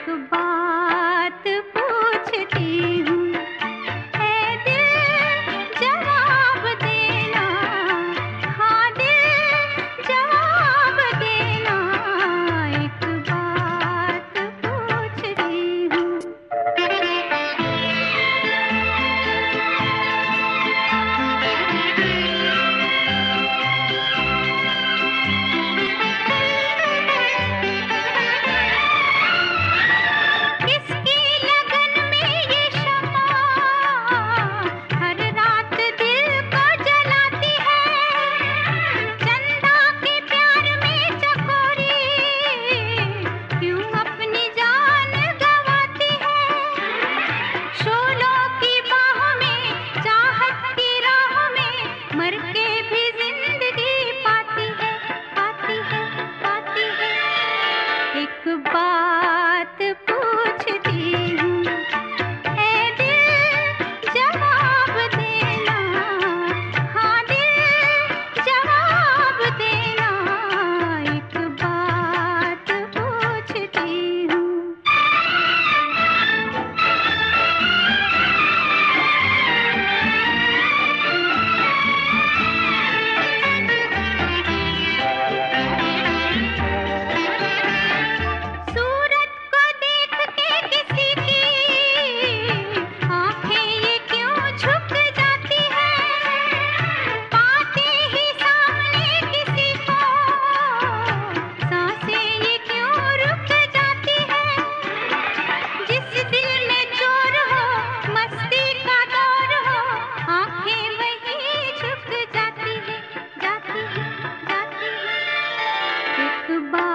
एक बार एक बात अखबार